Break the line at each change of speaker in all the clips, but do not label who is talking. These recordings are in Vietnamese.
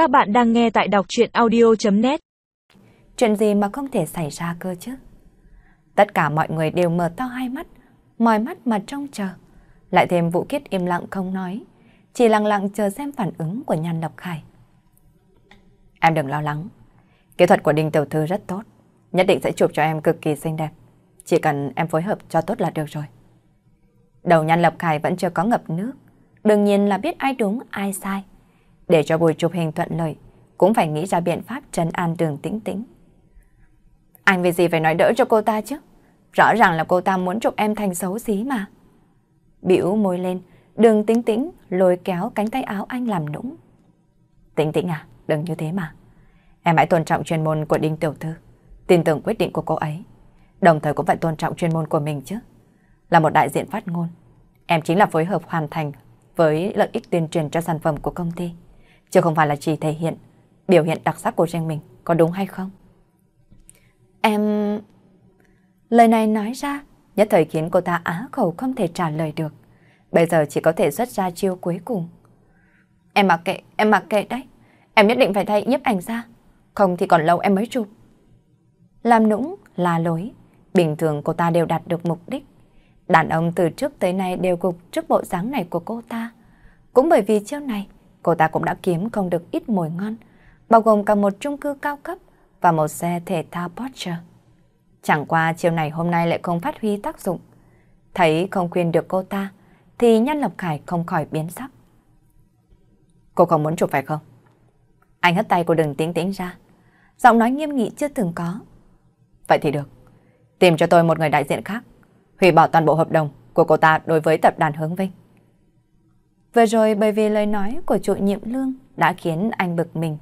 Các bạn đang nghe tại đọc chuyện audio.net
Chuyện gì mà không thể xảy ra cơ chứ? Tất cả mọi người đều mở to hai mắt, mỏi mắt mà trông chờ. Lại thêm Vũ Kiết im lặng không nói, chỉ lặng lặng chờ xem phản ứng của Nhan Lập Khải. Em đừng lo lắng, kỹ thuật của Đinh Tiểu Thư rất tốt, nhất định sẽ chụp cho em cực kỳ xinh đẹp. Chỉ cần em phối hợp cho tốt là được rồi. Đầu Nhan Lập Khải vẫn chưa có ngập nước, đương nhiên là biết ai đúng ai sai. Để cho buổi chụp hình thuận lợi, cũng phải nghĩ ra biện pháp trấn an đường tĩnh tĩnh. Anh vì gì phải nói đỡ cho cô ta chứ? Rõ ràng là cô ta muốn chụp em thành xấu xí mà. Biểu môi lên, đường tĩnh tĩnh lôi kéo cánh tay áo anh làm nũng. Tĩnh tĩnh à, đừng như thế mà. Em hãy tôn trọng chuyên môn của Đinh Tiểu Thư, tin tưởng quyết định của cô ấy. Đồng thời cũng phải tôn trọng chuyên môn của mình chứ. Là một đại diện phát ngôn, em chính là phối hợp hoàn thành với lợi ích tuyên truyền cho sản phẩm của công ty chứ không phải là chỉ thể hiện, biểu hiện đặc sắc của riêng mình, có đúng hay không? Em... Lời này nói ra, nhất thời khiến cô ta á khẩu không thể trả lời được. Bây giờ chỉ có thể xuất ra chiêu cuối cùng. Em mặc kệ, em mặc kệ đấy. Em nhất định phải thay nhiếp ảnh ra. Không thì còn lâu em mới chụp. Làm nũng, là lối. Bình thường cô ta đều đạt được mục đích. Đàn ông từ trước tới nay đều gục trước bộ dáng này của cô ta. Cũng bởi vì chiêu này, cô ta cũng đã kiếm không được ít mồi ngon, bao gồm cả một chung cư cao cấp và một xe thể thao Porsche. Chẳng qua chiều này hôm nay lại không phát huy tác dụng. Thấy không khuyên được cô ta, thì Nhan Lập Khải không khỏi biến sắc. Cô không muốn chụp phải không? Anh hất tay cô đừng tính tính ra. Giọng nói nghiêm nghị chưa từng có. Vậy thì được. Tìm cho tôi một người đại diện khác. Hủy bỏ toàn bộ hợp đồng của cô ta đối với tập đoàn Hướng Vinh. Vừa rồi bởi vì lời nói của chủ nhiệm lương đã khiến anh bực mình.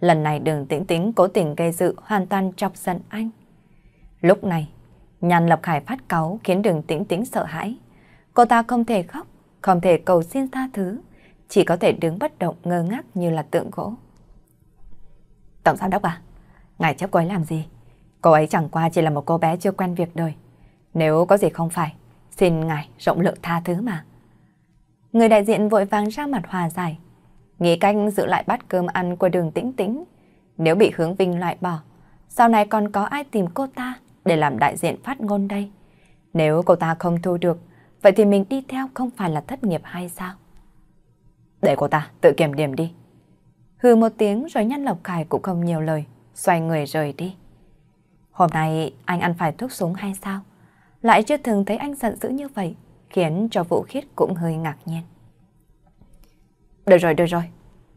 Lần này đường tĩnh tĩnh cố tình gây sự hoàn toàn chọc giận anh. Lúc này, nhàn lập khải phát cáu khiến đường tĩnh tĩnh sợ hãi. Cô ta không thể khóc, không thể cầu xin tha thứ, chỉ có thể đứng bất động ngơ ngác như là tượng gỗ. Tổng giám đốc à, ngài chấp cô ấy làm gì? Cô ấy chẳng qua chỉ là một cô bé chưa quen việc đời. Nếu có gì không phải, xin ngài rộng lượng tha thứ mà. Người đại diện vội vàng ra mặt hòa giải. Nghĩ cách giữ lại bát cơm ăn của đường tĩnh tĩnh. Nếu bị hướng vinh loại bỏ, sau này còn có ai tìm cô ta để làm đại diện phát ngôn đây? Nếu cô ta không thu được, vậy thì mình đi theo không phải là thất nghiệp hay sao? Để cô ta tự kiểm điểm đi. Hừ một tiếng rồi nhăn lộc khải cũng không nhiều lời, xoay người rời đi. Hôm nay anh ăn phải thuốc súng hay sao? Lại chưa từng thấy anh giận dữ như vậy khiến cho Vũ Khiết cũng hơi ngạc nhiên. Được rồi, được rồi,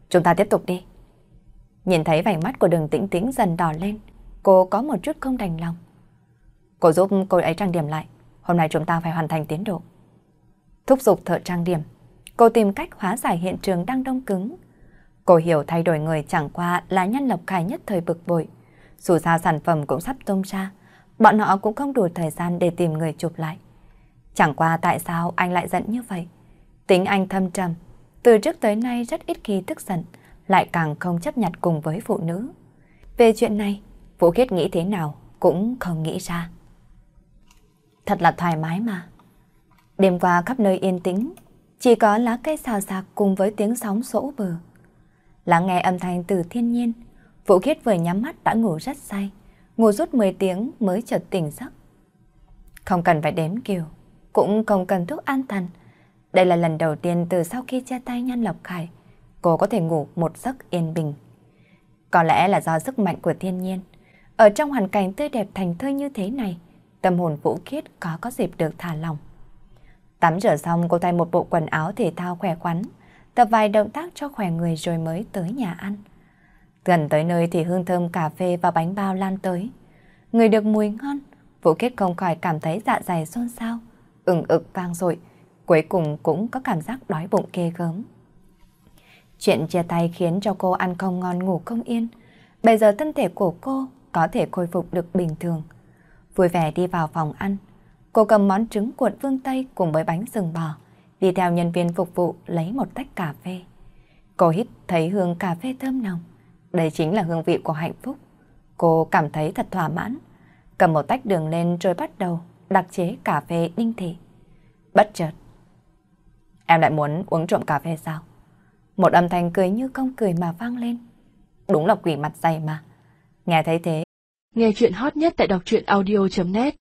chúng ta tiếp tục đi. Nhìn thấy vành mắt của đường tĩnh tĩnh dần đỏ lên, cô có một chút không đành lòng. Cô giúp cô ấy trang điểm lại, hôm nay chúng ta phải hoàn thành tiến độ. Thúc giục thợ trang điểm, cô tìm cách hóa giải hiện trường đang đông cứng. Cô hiểu thay đổi người chẳng qua là nhân lộc khải nhất thời bực bội. Dù sao sản phẩm cũng sắp tung ra, bọn họ cũng không đủ thời gian để tìm người chụp lại. Chẳng qua tại sao anh lại giận như vậy? Tính anh thâm trầm, từ trước tới nay rất ít khi tức giận, lại càng không chấp nhận cùng với phụ nữ. Về chuyện này, Vũ Khiết nghĩ thế nào cũng không nghĩ ra. Thật là thoải mái mà. Đêm qua khắp nơi yên tĩnh, chỉ có lá cây xào xạc cùng với tiếng sóng sỗ bờ. Lắng nghe âm thanh từ thiên nhiên, Vũ Khiết vừa nhắm mắt đã ngủ rất say, ngủ rút 10 tiếng mới chợt tỉnh giấc. Không cần phải đếm kiều, cũng không cần thuốc an thần. Đây là lần đầu tiên từ sau khi chia tay Nhan Lộc Khải, cô có thể ngủ một giấc yên bình. Có lẽ là do sức mạnh của thiên nhiên. Ở trong hoàn cảnh tươi đẹp thành thơi như thế này, tâm hồn vũ khiết có có dịp được thả lòng. Tắm rửa xong cô thay một bộ quần áo thể thao khỏe khoắn, tập vài động tác cho khỏe người rồi mới tới nhà ăn. Gần tới nơi thì hương thơm cà phê và bánh bao lan tới. Người được mùi ngon, Vũ kết không khỏi cảm thấy dạ dày xôn xao ừng ực vang dội, cuối cùng cũng có cảm giác đói bụng ghê gớm. Chuyện chia tay khiến cho cô ăn không ngon ngủ không yên. Bây giờ thân thể của cô có thể khôi phục được bình thường. Vui vẻ đi vào phòng ăn, cô cầm món trứng cuộn vương Tây cùng với bánh sừng bò, đi theo nhân viên phục vụ lấy một tách cà phê. Cô hít thấy hương cà phê thơm nồng. Đây chính là hương vị của hạnh phúc. Cô cảm thấy thật thỏa mãn. Cầm một tách đường lên rồi bắt đầu đặc chế cà phê ninh thị. Bất chợt. Em lại muốn uống trộm cà phê sao? Một âm thanh cười như không cười mà vang lên. đúng là quỷ mặt dày mà. Nghe thấy thế.
Nghe chuyện hot nhất tại đọc truyện audio.net